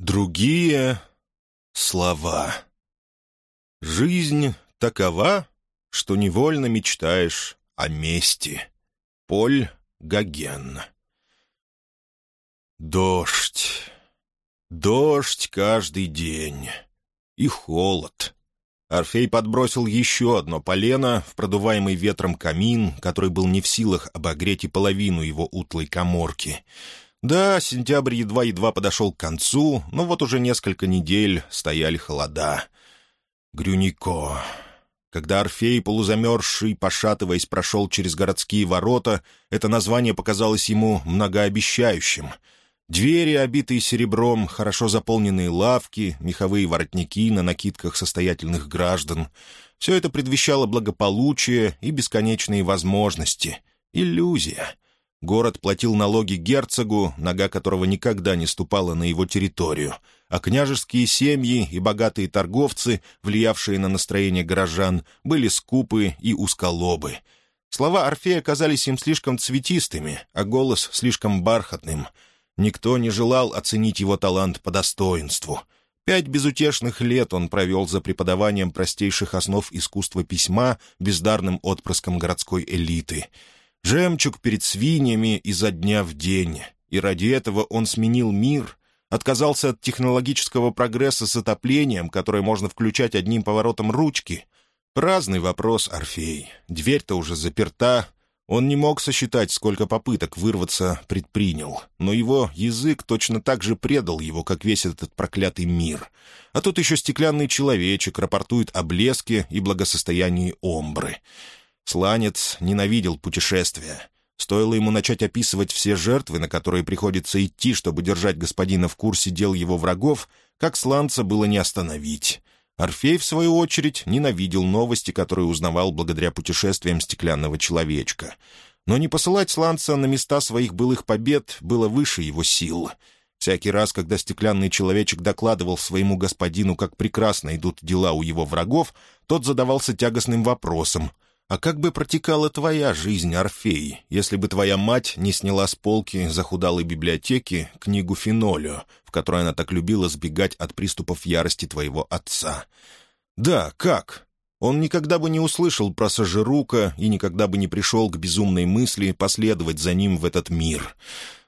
Другие слова. Жизнь такова, что невольно мечтаешь о мести. Поль Гоген. Дождь. Дождь каждый день. И холод. Орфей подбросил еще одно полено в продуваемый ветром камин, который был не в силах обогреть и половину его утлой коморки — да, сентябрь едва-едва подошел к концу, но вот уже несколько недель стояли холода. Грюнико. Когда Орфей, полузамерзший, пошатываясь, прошел через городские ворота, это название показалось ему многообещающим. Двери, обитые серебром, хорошо заполненные лавки, меховые воротники на накидках состоятельных граждан — все это предвещало благополучие и бесконечные возможности. Иллюзия. Город платил налоги герцогу, нога которого никогда не ступала на его территорию, а княжеские семьи и богатые торговцы, влиявшие на настроение горожан, были скупы и узколобы. Слова Орфея казались им слишком цветистыми, а голос слишком бархатным. Никто не желал оценить его талант по достоинству. Пять безутешных лет он провел за преподаванием простейших основ искусства письма бездарным отпрыском городской элиты — Жемчуг перед свиньями изо дня в день. И ради этого он сменил мир, отказался от технологического прогресса с отоплением, которое можно включать одним поворотом ручки. Праздный вопрос, Орфей. Дверь-то уже заперта. Он не мог сосчитать, сколько попыток вырваться предпринял, но его язык точно так же предал его, как весь этот проклятый мир. А тут еще стеклянный человечек рапортует о блеске и благосостоянии Омбры. Сланец ненавидел путешествия. Стоило ему начать описывать все жертвы, на которые приходится идти, чтобы держать господина в курсе дел его врагов, как сланца было не остановить. Орфей, в свою очередь, ненавидел новости, которые узнавал благодаря путешествиям стеклянного человечка. Но не посылать сланца на места своих былых побед было выше его сил. Всякий раз, когда стеклянный человечек докладывал своему господину, как прекрасно идут дела у его врагов, тот задавался тягостным вопросом — а как бы протекала твоя жизнь, Орфей, если бы твоя мать не сняла с полки захудалой библиотеки книгу Фенолио, в которой она так любила сбегать от приступов ярости твоего отца? Да, как? Он никогда бы не услышал про Сажирука и никогда бы не пришел к безумной мысли последовать за ним в этот мир.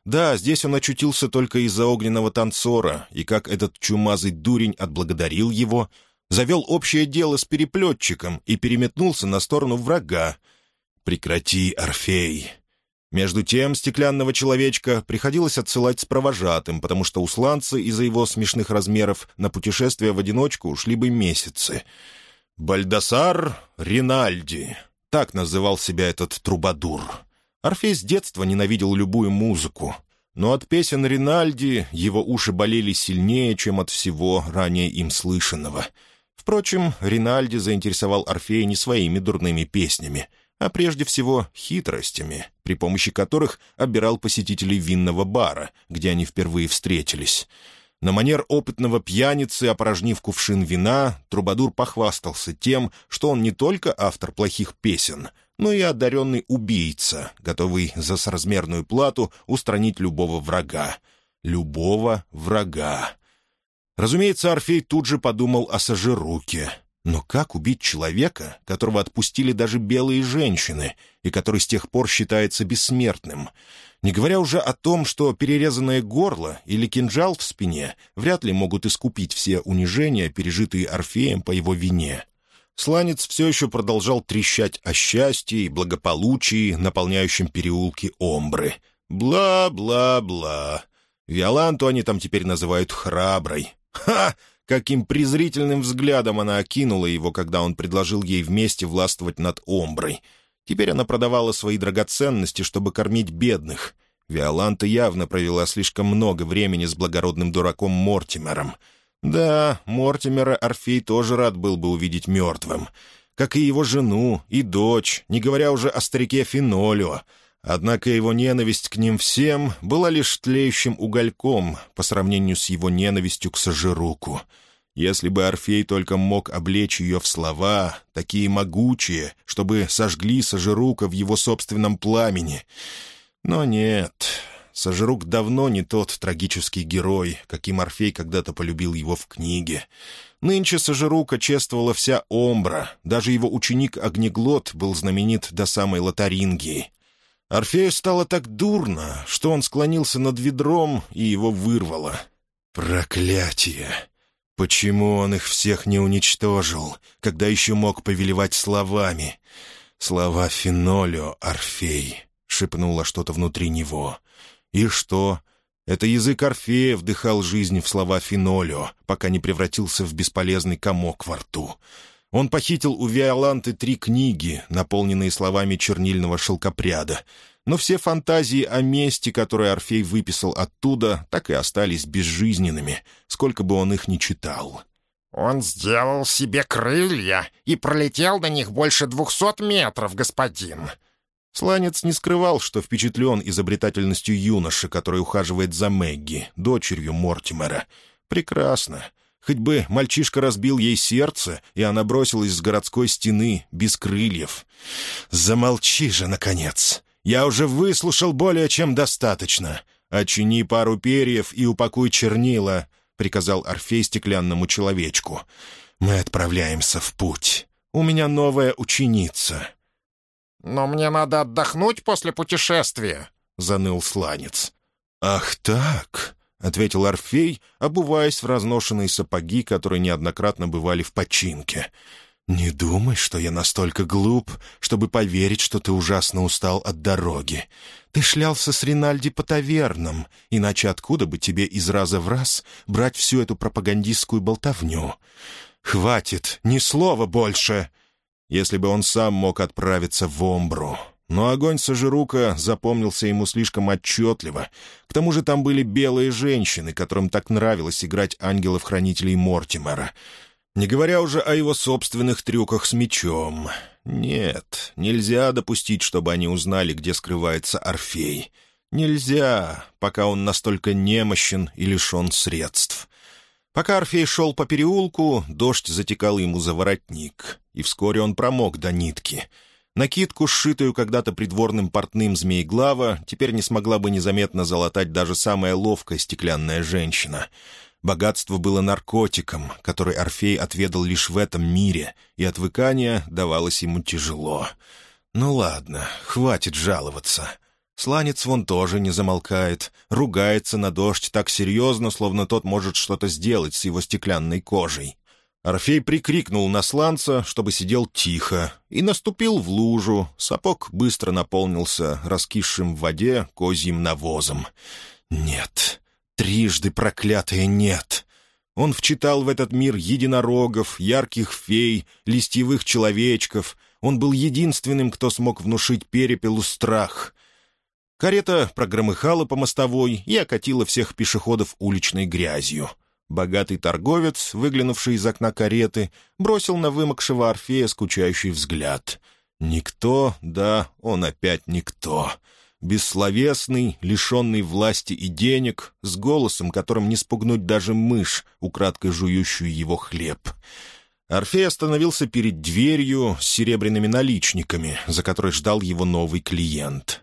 Да, здесь он очутился только из-за огненного танцора, и как этот чумазый дурень отблагодарил его — завел общее дело с переплетчиком и переметнулся на сторону врага. «Прекрати, Орфей!» Между тем стеклянного человечка приходилось отсылать с провожатым, потому что у сланца из-за его смешных размеров на путешествие в одиночку ушли бы месяцы. «Бальдасар Ринальди» — так называл себя этот трубадур. Орфей с детства ненавидел любую музыку, но от песен Ринальди его уши болели сильнее, чем от всего ранее им слышанного — Впрочем, Ринальди заинтересовал Орфея не своими дурными песнями, а прежде всего хитростями, при помощи которых обирал посетителей винного бара, где они впервые встретились. На манер опытного пьяницы, опорожнив кувшин вина, Трубадур похвастался тем, что он не только автор плохих песен, но и одаренный убийца, готовый за соразмерную плату устранить любого врага. Любого врага. Разумеется, Орфей тут же подумал о Сажируке. Но как убить человека, которого отпустили даже белые женщины, и который с тех пор считается бессмертным? Не говоря уже о том, что перерезанное горло или кинжал в спине вряд ли могут искупить все унижения, пережитые Орфеем по его вине. Сланец все еще продолжал трещать о счастье и благополучии, наполняющем переулки Омбры. Бла-бла-бла. Виоланту они там теперь называют храброй. Ха! Каким презрительным взглядом она окинула его, когда он предложил ей вместе властвовать над Омброй. Теперь она продавала свои драгоценности, чтобы кормить бедных. Виоланта явно провела слишком много времени с благородным дураком Мортимером. Да, Мортимера Орфей тоже рад был бы увидеть мертвым. Как и его жену, и дочь, не говоря уже о старике Фенолио — Однако его ненависть к ним всем была лишь тлеющим угольком по сравнению с его ненавистью к Сажируку. Если бы Орфей только мог облечь ее в слова, такие могучие, чтобы сожгли Сажирука в его собственном пламени. Но нет, Сожрук давно не тот трагический герой, каким Орфей когда-то полюбил его в книге. Нынче Сожрука чествовала вся Омбра, даже его ученик Огнеглот был знаменит до самой Лотарингии. Орфею стало так дурно, что он склонился над ведром, и его вырвало. «Проклятие! Почему он их всех не уничтожил, когда еще мог повелевать словами?» «Слова Фенолио, Орфей», — шепнуло что-то внутри него. «И что?» Это язык Орфея вдыхал жизнь в слова Фенолио, пока не превратился в бесполезный комок во рту. Он похитил у Виоланты три книги, наполненные словами чернильного шелкопряда, но все фантазии о месте, которые Орфей выписал оттуда, так и остались безжизненными, сколько бы он их ни читал. «Он сделал себе крылья и пролетел на них больше двухсот метров, господин». Сланец не скрывал, что впечатлен изобретательностью юноши, который ухаживает за Мэгги, дочерью Мортимера. «Прекрасно. Хоть бы мальчишка разбил ей сердце, и она бросилась с городской стены, без крыльев. «Замолчи же, наконец! Я уже выслушал более чем достаточно. Очини пару перьев и упакуй чернила», — приказал Орфей стеклянному человечку. «Мы отправляемся в путь. У меня новая ученица». «Но мне надо отдохнуть после путешествия», — заныл сланец. «Ах так!» — ответил Орфей, обуваясь в разношенные сапоги, которые неоднократно бывали в починке. «Не думай, что я настолько глуп, чтобы поверить, что ты ужасно устал от дороги. Ты шлялся с Ринальди по тавернам, иначе откуда бы тебе из раза в раз брать всю эту пропагандистскую болтовню? Хватит, ни слова больше!» Если бы он сам мог отправиться в Омбру. Но огонь Сажирука запомнился ему слишком отчетливо. К тому же там были белые женщины, которым так нравилось играть ангелов-хранителей Мортимера — не говоря уже о его собственных трюках с мечом. Нет, нельзя допустить, чтобы они узнали, где скрывается Орфей. Нельзя, пока он настолько немощен и лишен средств. Пока Орфей шел по переулку, дождь затекал ему за воротник, и вскоре он промок до нитки. Накидку, сшитую когда-то придворным портным змееглава, теперь не смогла бы незаметно залатать даже самая ловкая стеклянная женщина — Богатство было наркотиком, который Орфей отведал лишь в этом мире, и отвыкание давалось ему тяжело. «Ну ладно, хватит жаловаться». Сланец вон тоже не замолкает, ругается на дождь так серьезно, словно тот может что-то сделать с его стеклянной кожей. Орфей прикрикнул на сланца, чтобы сидел тихо, и наступил в лужу. Сапог быстро наполнился раскисшим в воде козьим навозом. «Нет, Трижды проклятое «нет». Он вчитал в этот мир единорогов, ярких фей, листьевых человечков. Он был единственным, кто смог внушить перепелу страх. Карета прогромыхала по мостовой и окатила всех пешеходов уличной грязью. Богатый торговец, выглянувший из окна кареты, бросил на вымокшего Орфея скучающий взгляд. «Никто, да, он опять никто» бессловесный, лишенный власти и денег, с голосом, которым не спугнуть даже мышь, украдкой жующую его хлеб. Орфей остановился перед дверью с серебряными наличниками, за которой ждал его новый клиент.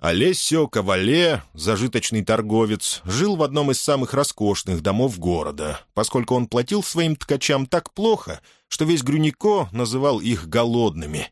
Олесио Кавале, зажиточный торговец, жил в одном из самых роскошных домов города, поскольку он платил своим ткачам так плохо, что весь Грюнико называл их «голодными»,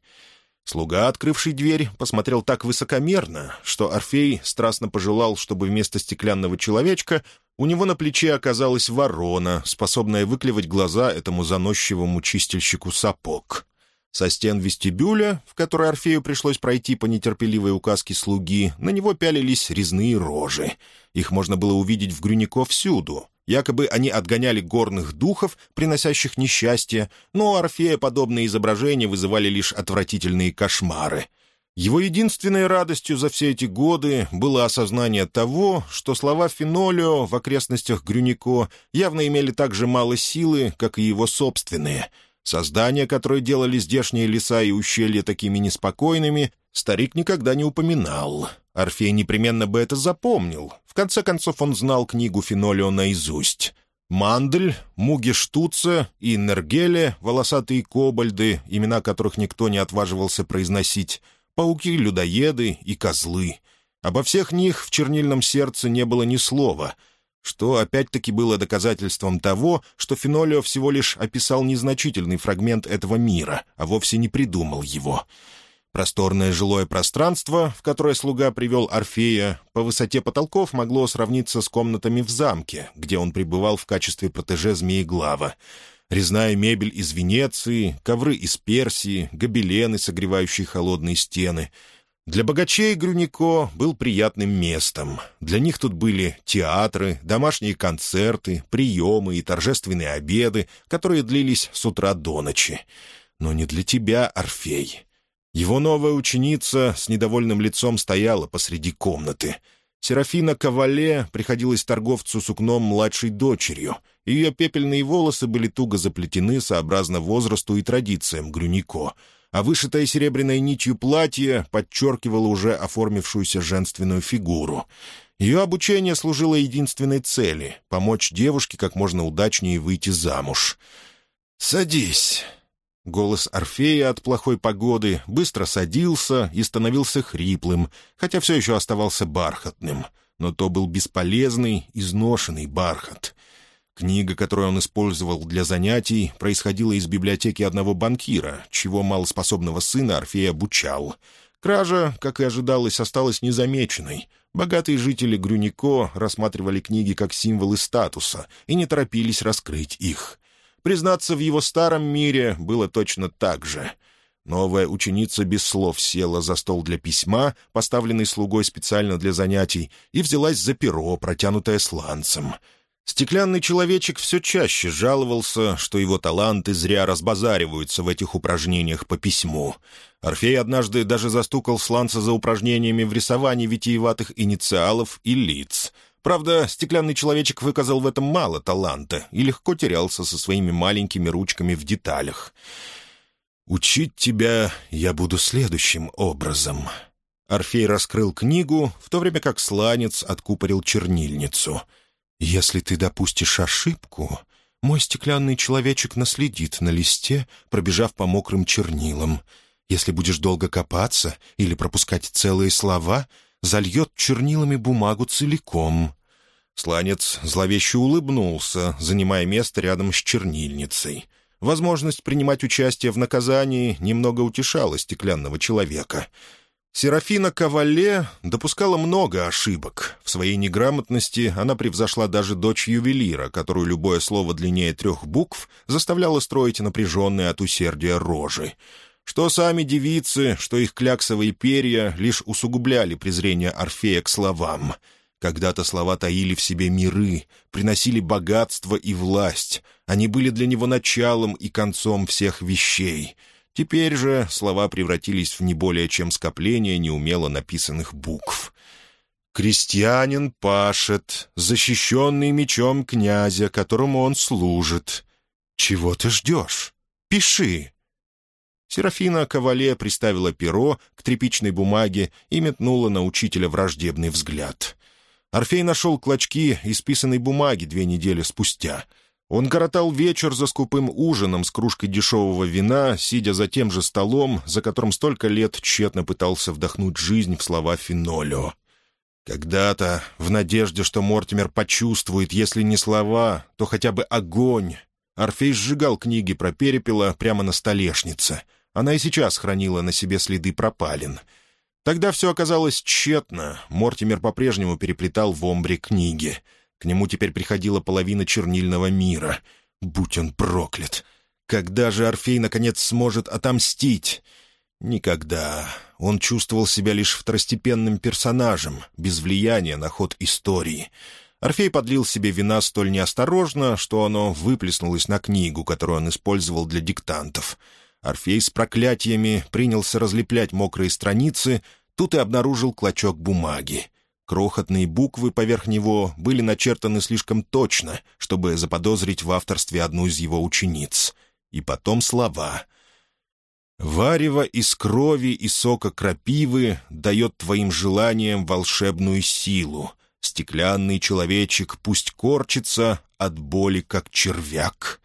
Слуга, открывший дверь, посмотрел так высокомерно, что Орфей страстно пожелал, чтобы вместо стеклянного человечка у него на плече оказалась ворона, способная выклевать глаза этому заносчивому чистильщику сапог. Со стен вестибюля, в который Орфею пришлось пройти по нетерпеливой указке слуги, на него пялились резные рожи. Их можно было увидеть в Грюнико всюду — Якобы они отгоняли горных духов, приносящих несчастье, но у Орфея подобные изображения вызывали лишь отвратительные кошмары. Его единственной радостью за все эти годы было осознание того, что слова Фенолио в окрестностях Грюнико явно имели так же мало силы, как и его собственные. Создания, которые делали здешние леса и ущелья такими неспокойными, старик никогда не упоминал. Орфей непременно бы это запомнил. В конце концов, он знал книгу Фенолио наизусть. Мандель, Муги Штуца и Нергеле, волосатые кобальды, имена которых никто не отваживался произносить, пауки-людоеды и козлы. Обо всех них в чернильном сердце не было ни слова, что опять-таки было доказательством того, что Фенолио всего лишь описал незначительный фрагмент этого мира, а вовсе не придумал его. Просторное жилое пространство, в которое слуга привел Орфея, по высоте потолков могло сравниться с комнатами в замке, где он пребывал в качестве протеже Змееглава. Резная мебель из Венеции, ковры из Персии, гобелены, согревающие холодные стены — для богачей Грюнико был приятным местом. Для них тут были театры, домашние концерты, приемы и торжественные обеды, которые длились с утра до ночи. Но не для тебя, Орфей. Его новая ученица с недовольным лицом стояла посреди комнаты. Серафина Кавале приходилась торговцу сукном младшей дочерью. Ее пепельные волосы были туго заплетены сообразно возрасту и традициям Грюнико — а вышитое серебряной нитью платье подчеркивало уже оформившуюся женственную фигуру. Ее обучение служило единственной цели — помочь девушке как можно удачнее выйти замуж. «Садись». Голос Орфея от плохой погоды быстро садился и становился хриплым, хотя все еще оставался бархатным. Но то был бесполезный, изношенный бархат. Книга, которую он использовал для занятий, происходила из библиотеки одного банкира, чего малоспособного сына Орфей обучал. Кража, как и ожидалось, осталась незамеченной. Богатые жители Грюнико рассматривали книги как символы статуса и не торопились раскрыть их. Признаться, в его старом мире было точно так же. Новая ученица без слов села за стол для письма, поставленный слугой специально для занятий, и взялась за перо, протянутое сланцем — Стеклянный человечек все чаще жаловался, что его таланты зря разбазариваются в этих упражнениях по письму. Орфей однажды даже застукал сланца за упражнениями в рисовании витиеватых инициалов и лиц. Правда, стеклянный человечек выказал в этом мало таланта и легко терялся со своими маленькими ручками в деталях. «Учить тебя я буду следующим образом». Орфей раскрыл книгу, в то время как сланец откупорил чернильницу — «Если ты допустишь ошибку, мой стеклянный человечек наследит на листе, пробежав по мокрым чернилам. Если будешь долго копаться или пропускать целые слова, зальет чернилами бумагу целиком». Сланец зловеще улыбнулся, занимая место рядом с чернильницей. Возможность принимать участие в наказании немного утешала стеклянного человека — Серафина Кавале допускала много ошибок. В своей неграмотности она превзошла даже дочь ювелира, которую любое слово длиннее трех букв заставляло строить напряженные от усердия рожи. Что сами девицы, что их кляксовые перья лишь усугубляли презрение Орфея к словам. Когда-то слова таили в себе миры, приносили богатство и власть. Они были для него началом и концом всех вещей — Теперь же слова превратились в не более чем скопление неумело написанных букв. «Крестьянин пашет, защищенный мечом князя, которому он служит. Чего ты ждешь? Пиши!» Серафина Кавале приставила перо к тряпичной бумаге и метнула на учителя враждебный взгляд. Орфей нашел клочки исписанной бумаги две недели спустя — он коротал вечер за скупым ужином с кружкой дешевого вина, сидя за тем же столом, за которым столько лет тщетно пытался вдохнуть жизнь в слова Финолео. Когда-то, в надежде, что Мортимер почувствует, если не слова, то хотя бы огонь, Орфей сжигал книги про перепела прямо на столешнице. Она и сейчас хранила на себе следы пропалин. Тогда все оказалось тщетно, Мортимер по-прежнему переплетал в омбре книги — к нему теперь приходила половина чернильного мира. Будь он проклят! Когда же Орфей, наконец, сможет отомстить? Никогда. Он чувствовал себя лишь второстепенным персонажем, без влияния на ход истории. Орфей подлил себе вина столь неосторожно, что оно выплеснулось на книгу, которую он использовал для диктантов. Орфей с проклятиями принялся разлеплять мокрые страницы, тут и обнаружил клочок бумаги. Крохотные буквы поверх него были начертаны слишком точно, чтобы заподозрить в авторстве одну из его учениц. И потом слова. «Варево из крови и сока крапивы дает твоим желаниям волшебную силу. Стеклянный человечек пусть корчится от боли, как червяк».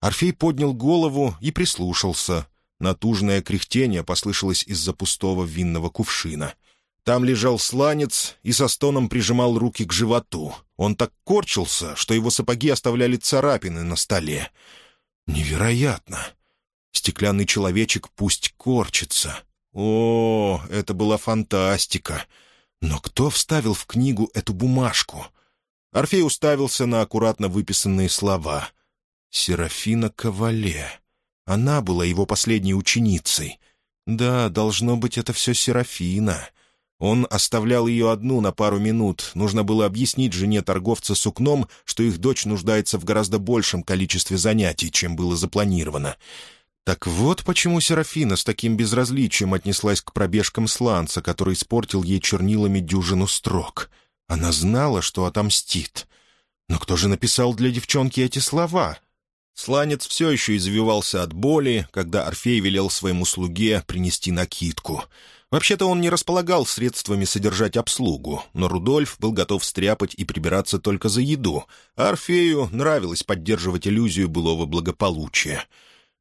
Орфей поднял голову и прислушался. Натужное кряхтение послышалось из-за пустого винного кувшина — Там лежал сланец и со стоном прижимал руки к животу. Он так корчился, что его сапоги оставляли царапины на столе. Невероятно! Стеклянный человечек пусть корчится. О, это была фантастика! Но кто вставил в книгу эту бумажку? Орфей уставился на аккуратно выписанные слова. «Серафина Ковале». Она была его последней ученицей. Да, должно быть, это все Серафина. Он оставлял ее одну на пару минут. Нужно было объяснить жене торговца сукном, что их дочь нуждается в гораздо большем количестве занятий, чем было запланировано. Так вот почему Серафина с таким безразличием отнеслась к пробежкам сланца, который испортил ей чернилами дюжину строк. Она знала, что отомстит. Но кто же написал для девчонки эти слова? Сланец все еще извивался от боли, когда Орфей велел своему слуге принести накидку — Вообще-то он не располагал средствами содержать обслугу, но Рудольф был готов стряпать и прибираться только за еду, а Орфею нравилось поддерживать иллюзию былого благополучия.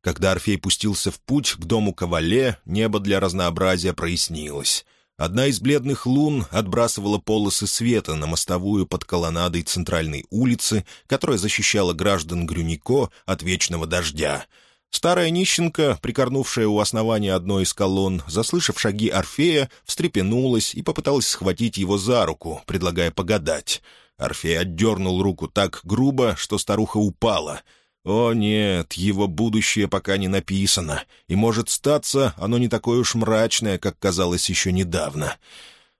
Когда Орфей пустился в путь к дому Кавале, небо для разнообразия прояснилось. Одна из бледных лун отбрасывала полосы света на мостовую под колоннадой центральной улицы, которая защищала граждан Грюнико от вечного дождя — Старая нищенка, прикорнувшая у основания одной из колонн, заслышав шаги Орфея, встрепенулась и попыталась схватить его за руку, предлагая погадать. Орфей отдернул руку так грубо, что старуха упала. О нет, его будущее пока не написано, и, может статься, оно не такое уж мрачное, как казалось еще недавно.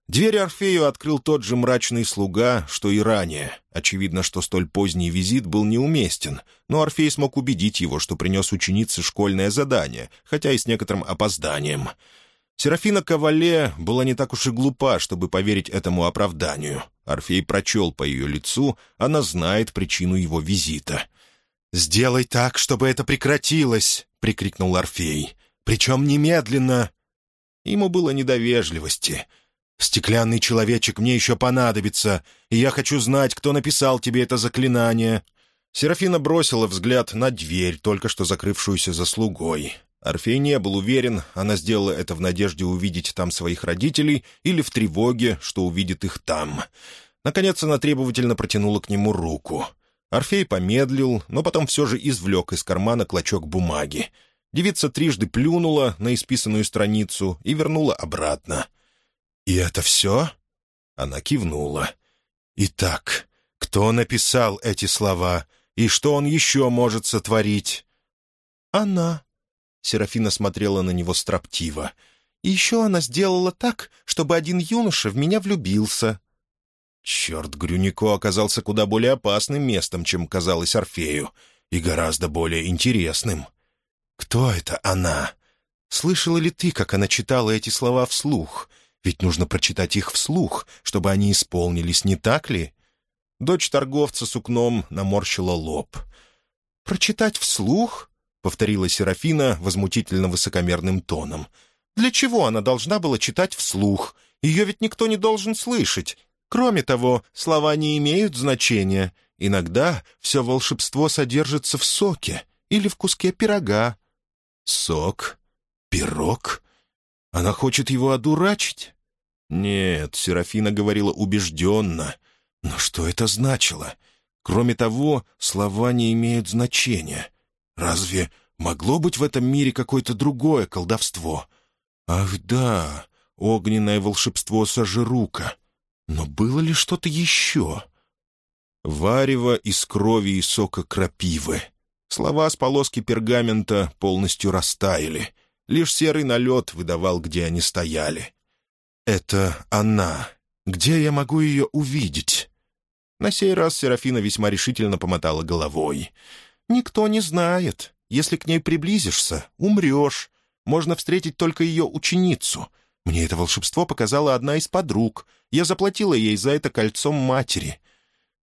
Дверь Орфею открыл тот же мрачный слуга, что и ранее. Очевидно, что столь поздний визит был неуместен, но Орфей смог убедить его, что принес ученице школьное задание, хотя и с некоторым опозданием. Серафина Кавале была не так уж и глупа, чтобы поверить этому оправданию. Орфей прочел по ее лицу, она знает причину его визита. «Сделай так, чтобы это прекратилось!» — прикрикнул Орфей. «Причем немедленно!» Ему было недовежливости — «Стеклянный человечек мне еще понадобится, и я хочу знать, кто написал тебе это заклинание». Серафина бросила взгляд на дверь, только что закрывшуюся за слугой. Орфей не был уверен, она сделала это в надежде увидеть там своих родителей или в тревоге, что увидит их там. Наконец она требовательно протянула к нему руку. Орфей помедлил, но потом все же извлек из кармана клочок бумаги. Девица трижды плюнула на исписанную страницу и вернула обратно — «И это все?» Она кивнула. «Итак, кто написал эти слова, и что он еще может сотворить?» «Она». Серафина смотрела на него строптиво. «И еще она сделала так, чтобы один юноша в меня влюбился». Черт, Грюнико оказался куда более опасным местом, чем казалось Орфею, и гораздо более интересным. «Кто это она? Слышала ли ты, как она читала эти слова вслух?» Ведь нужно прочитать их вслух, чтобы они исполнились, не так ли?» Дочь торговца сукном наморщила лоб. «Прочитать вслух?» — повторила Серафина возмутительно высокомерным тоном. «Для чего она должна была читать вслух? Ее ведь никто не должен слышать. Кроме того, слова не имеют значения. Иногда все волшебство содержится в соке или в куске пирога». «Сок? Пирог?» Она хочет его одурачить? Нет, Серафина говорила убежденно. Но что это значило? Кроме того, слова не имеют значения. Разве могло быть в этом мире какое-то другое колдовство? Ах да, огненное волшебство Сажирука. Но было ли что-то еще? Варево из крови и сока крапивы. Слова с полоски пергамента полностью растаяли. Лишь серый налет выдавал, где они стояли. «Это она. Где я могу ее увидеть?» На сей раз Серафина весьма решительно помотала головой. «Никто не знает. Если к ней приблизишься, умрешь. Можно встретить только ее ученицу. Мне это волшебство показала одна из подруг. Я заплатила ей за это кольцом матери.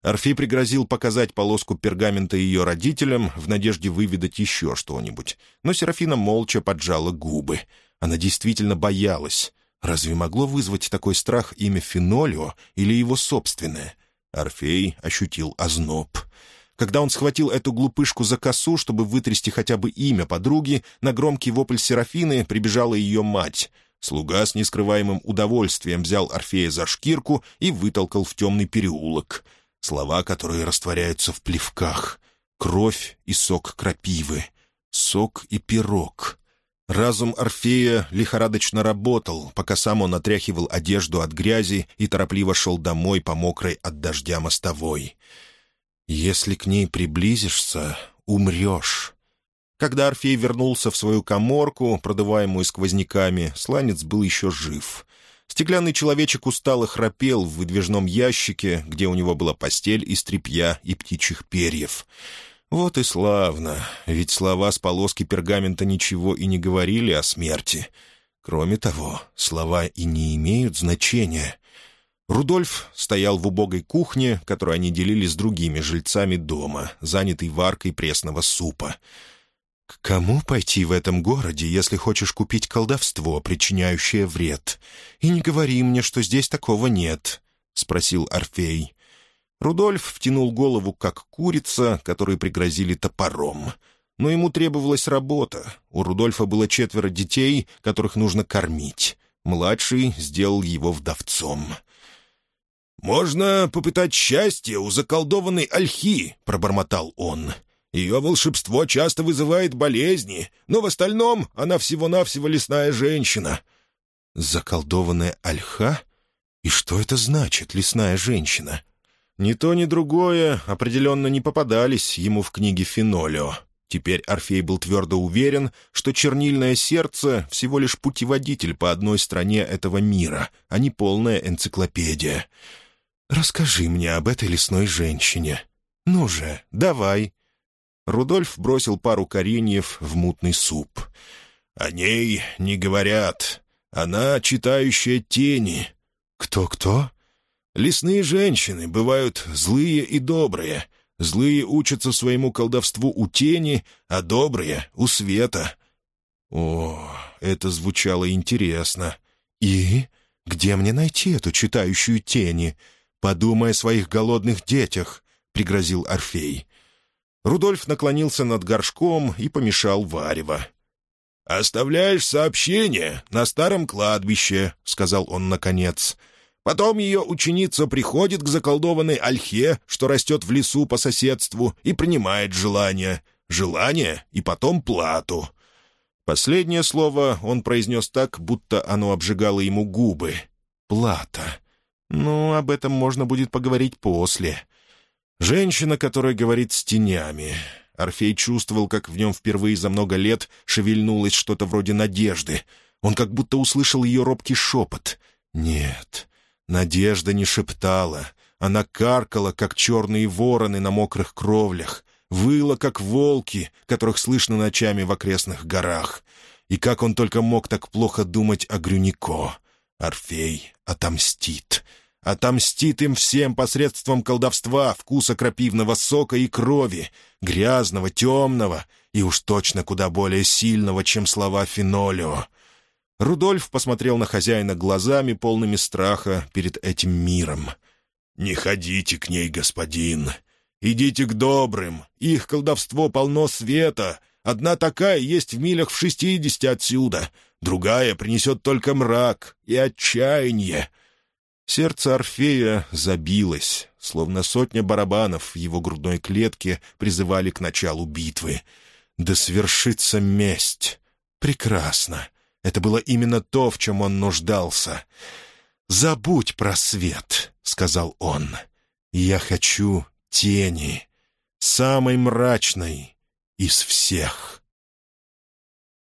Орфей пригрозил показать полоску пергамента ее родителям в надежде выведать еще что-нибудь. Но Серафина молча поджала губы. Она действительно боялась. Разве могло вызвать такой страх имя Фенолио или его собственное? Орфей ощутил озноб. Когда он схватил эту глупышку за косу, чтобы вытрясти хотя бы имя подруги, на громкий вопль Серафины прибежала ее мать. Слуга с нескрываемым удовольствием взял Орфея за шкирку и вытолкал в темный переулок. Слова, которые растворяются в плевках. Кровь и сок крапивы. Сок и пирог. Разум Орфея лихорадочно работал, пока сам он отряхивал одежду от грязи и торопливо шел домой по мокрой от дождя мостовой. «Если к ней приблизишься, умрешь». Когда Орфей вернулся в свою коморку, продуваемую сквозняками, сланец был еще жив. Стеклянный человечек устало храпел в выдвижном ящике, где у него была постель из тряпья и птичьих перьев. Вот и славно, ведь слова с полоски пергамента ничего и не говорили о смерти. Кроме того, слова и не имеют значения. Рудольф стоял в убогой кухне, которую они делили с другими жильцами дома, занятой варкой пресного супа. «К кому пойти в этом городе, если хочешь купить колдовство, причиняющее вред? И не говори мне, что здесь такого нет», — спросил Орфей. Рудольф втянул голову, как курица, которой пригрозили топором. Но ему требовалась работа. У Рудольфа было четверо детей, которых нужно кормить. Младший сделал его вдовцом. «Можно попытать счастье у заколдованной ольхи», — пробормотал он. «Ее волшебство часто вызывает болезни, но в остальном она всего-навсего лесная женщина». «Заколдованная ольха? И что это значит, лесная женщина?» Ни то, ни другое определенно не попадались ему в книге Фенолио. Теперь Орфей был твердо уверен, что чернильное сердце — всего лишь путеводитель по одной стране этого мира, а не полная энциклопедия. «Расскажи мне об этой лесной женщине. Ну же, давай». Рудольф бросил пару кореньев в мутный суп. «О ней не говорят. Она читающая тени». «Кто-кто?» Лесные женщины бывают злые и добрые. Злые учатся своему колдовству у тени, а добрые — у света. О, это звучало интересно. И где мне найти эту читающую тени? Подумай о своих голодных детях, — пригрозил Орфей. Рудольф наклонился над горшком и помешал варево. «Оставляешь сообщение на старом кладбище», — сказал он наконец. Потом ее ученица приходит к заколдованной ольхе, что растет в лесу по соседству, и принимает желание. Желание и потом плату. Последнее слово он произнес так, будто оно обжигало ему губы. «Плата». Ну, об этом можно будет поговорить после. Женщина, которая говорит с тенями. Орфей чувствовал, как в нем впервые за много лет шевельнулось что-то вроде надежды. Он как будто услышал ее робкий шепот. «Нет, Надежда не шептала. Она каркала, как черные вороны на мокрых кровлях, выла, как волки, которых слышно ночами в окрестных горах. И как он только мог так плохо думать о Грюнико. Орфей отомстит. Отомстит им всем посредством колдовства, вкуса крапивного сока и крови, грязного, темного и уж точно куда более сильного, чем слова Фенолио. Рудольф посмотрел на хозяина глазами, полными страха перед этим миром. «Не ходите к ней, господин. Идите к добрым. Их колдовство полно света. Одна такая есть в милях в шестидесяти отсюда. Другая принесет только мрак и отчаяние». Сердце Орфея забилось, словно сотня барабанов в его грудной клетке призывали к началу битвы. «Да свершится месть! Прекрасно!» Это было именно то, в чем он нуждался. «Забудь про свет», — сказал он. «Я хочу тени, самой мрачной из всех».